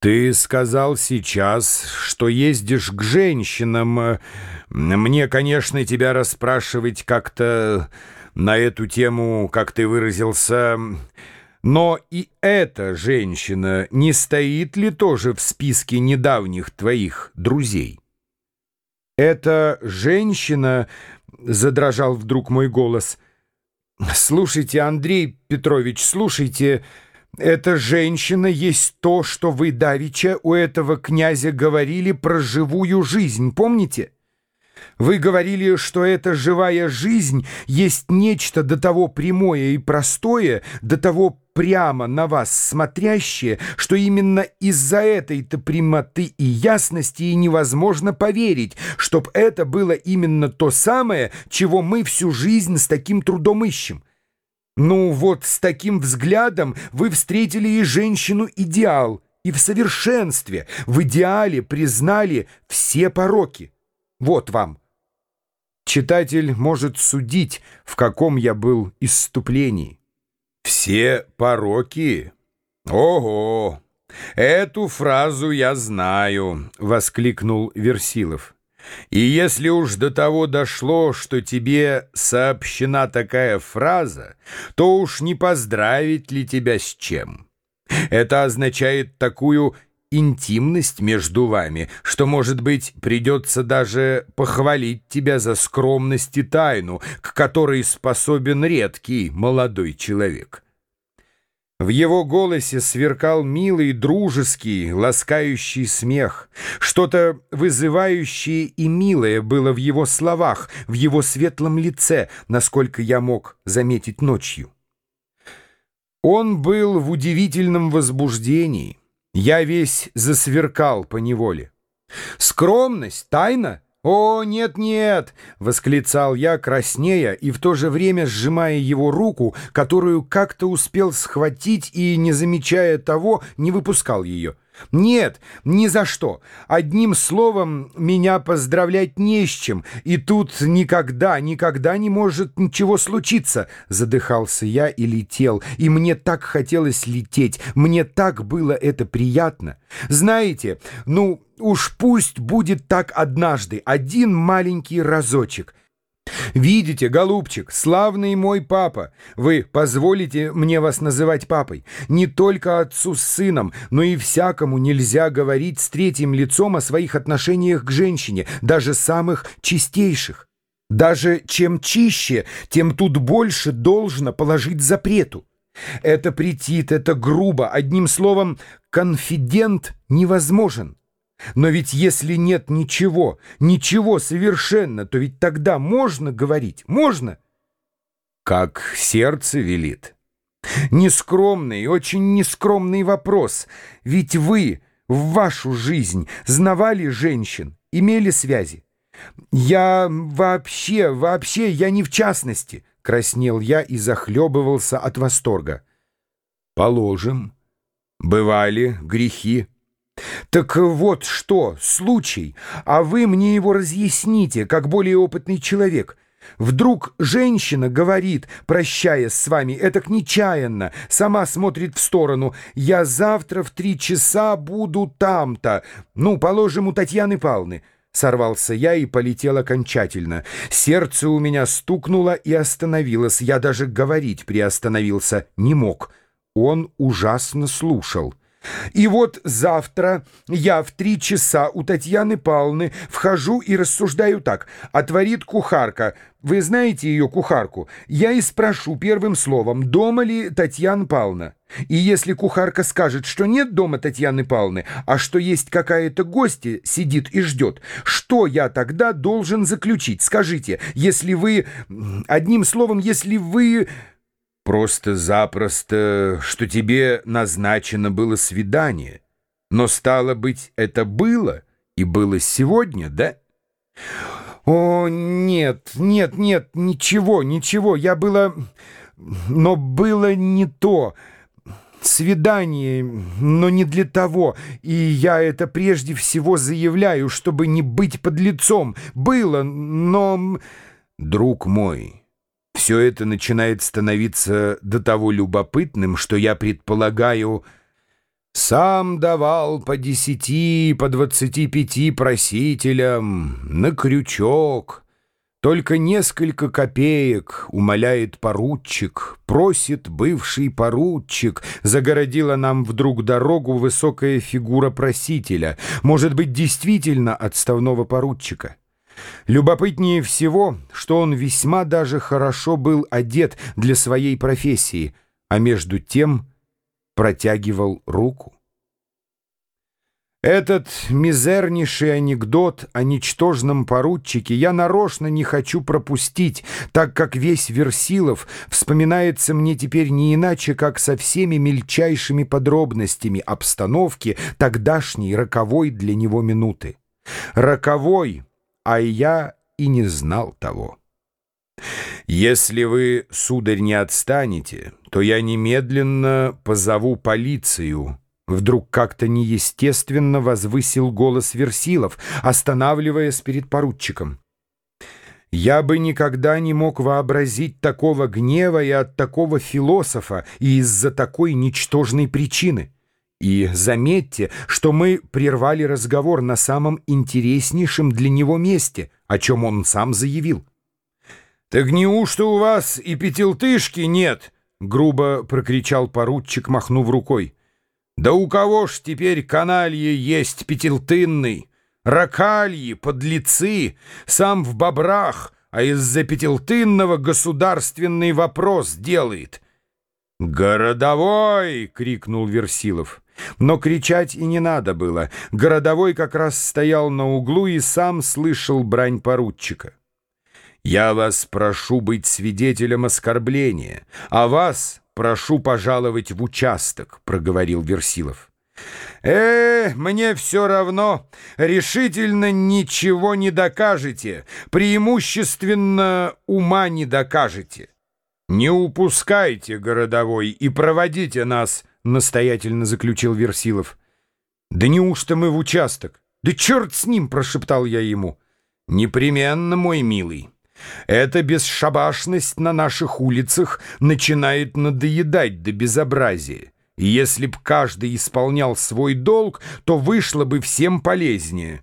«Ты сказал сейчас, что ездишь к женщинам. Мне, конечно, тебя расспрашивать как-то на эту тему, как ты выразился. Но и эта женщина не стоит ли тоже в списке недавних твоих друзей?» «Эта женщина...» — задрожал вдруг мой голос. «Слушайте, Андрей Петрович, слушайте...» Эта женщина есть то, что вы, Давича, у этого князя говорили про живую жизнь, помните? Вы говорили, что эта живая жизнь есть нечто до того прямое и простое, до того прямо на вас смотрящее, что именно из-за этой-то прямоты и ясности и невозможно поверить, чтоб это было именно то самое, чего мы всю жизнь с таким трудом ищем. Ну вот с таким взглядом вы встретили и женщину-идеал, и в совершенстве, в идеале признали все пороки. Вот вам. Читатель может судить, в каком я был исступлении. «Все пороки? Ого! Эту фразу я знаю!» — воскликнул Версилов. И если уж до того дошло, что тебе сообщена такая фраза, то уж не поздравить ли тебя с чем? Это означает такую интимность между вами, что, может быть, придется даже похвалить тебя за скромность и тайну, к которой способен редкий молодой человек». В его голосе сверкал милый, дружеский, ласкающий смех. Что-то вызывающее и милое было в его словах, в его светлом лице, насколько я мог заметить ночью. Он был в удивительном возбуждении. Я весь засверкал по неволе. Скромность, тайна — «О, нет-нет!» — восклицал я, краснея и в то же время сжимая его руку, которую как-то успел схватить и, не замечая того, не выпускал ее. «Нет, ни за что. Одним словом, меня поздравлять не с чем, и тут никогда, никогда не может ничего случиться!» Задыхался я и летел, и мне так хотелось лететь, мне так было это приятно. Знаете, ну... Уж пусть будет так однажды, один маленький разочек. Видите, голубчик, славный мой папа, вы позволите мне вас называть папой. Не только отцу с сыном, но и всякому нельзя говорить с третьим лицом о своих отношениях к женщине, даже самых чистейших. Даже чем чище, тем тут больше должно положить запрету. Это претит, это грубо, одним словом, конфидент невозможен. Но ведь если нет ничего, ничего совершенно, то ведь тогда можно говорить, можно? Как сердце велит. Нескромный, очень нескромный вопрос. Ведь вы в вашу жизнь знавали женщин, имели связи. Я вообще, вообще, я не в частности, краснел я и захлебывался от восторга. Положим, бывали грехи. «Так вот что, случай, а вы мне его разъясните, как более опытный человек». Вдруг женщина говорит, прощаясь с вами, это нечаянно, сама смотрит в сторону. «Я завтра в три часа буду там-то». Ну, положим, у Татьяны Павловны. Сорвался я и полетел окончательно. Сердце у меня стукнуло и остановилось. Я даже говорить приостановился не мог. Он ужасно слушал. И вот завтра я в три часа у Татьяны Павловны вхожу и рассуждаю так. Отворит кухарка. Вы знаете ее кухарку? Я и спрошу первым словом, дома ли Татьяна Павловна. И если кухарка скажет, что нет дома Татьяны Павловны, а что есть какая-то гостья, сидит и ждет, что я тогда должен заключить? Скажите, если вы... Одним словом, если вы... Просто-запросто, что тебе назначено было свидание. Но, стало быть, это было, и было сегодня, да? О, нет, нет, нет, ничего, ничего, я было... Но было не то... Свидание, но не для того, и я это прежде всего заявляю, чтобы не быть под лицом. Было, но... Друг мой... Все это начинает становиться до того любопытным, что я предполагаю... Сам давал по десяти, по двадцати пяти просителям на крючок. Только несколько копеек, умоляет поручик, просит бывший поручик, загородила нам вдруг дорогу высокая фигура просителя, может быть, действительно отставного поручика. Любопытнее всего, что он весьма даже хорошо был одет для своей профессии, а между тем протягивал руку. Этот мизернейший анекдот о ничтожном поручике я нарочно не хочу пропустить, так как весь Версилов вспоминается мне теперь не иначе, как со всеми мельчайшими подробностями обстановки тогдашней роковой для него минуты. Роковой, а я и не знал того. Если вы, сударь, не отстанете, то я немедленно позову полицию. Вдруг как-то неестественно возвысил голос Версилов, останавливаясь перед поручиком. Я бы никогда не мог вообразить такого гнева и от такого философа и из-за такой ничтожной причины. И заметьте, что мы прервали разговор на самом интереснейшем для него месте, о чем он сам заявил. «Так неужто у вас и пятилтышки нет?» — грубо прокричал поручик, махнув рукой. «Да у кого ж теперь каналье есть пятилтынный? Ракальи, подлецы, сам в бобрах, а из-за пятилтынного государственный вопрос делает». «Городовой!» — крикнул Версилов. Но кричать и не надо было. Городовой как раз стоял на углу и сам слышал брань поручика. Я вас прошу быть свидетелем оскорбления, а вас прошу пожаловать в участок», — проговорил Версилов. «Э, мне все равно. Решительно ничего не докажете. Преимущественно ума не докажете. Не упускайте, городовой, и проводите нас», — настоятельно заключил Версилов. «Да неужто мы в участок? Да черт с ним!» — прошептал я ему. «Непременно, мой милый». Эта бесшабашность на наших улицах начинает надоедать до безобразия. И если б каждый исполнял свой долг, то вышло бы всем полезнее.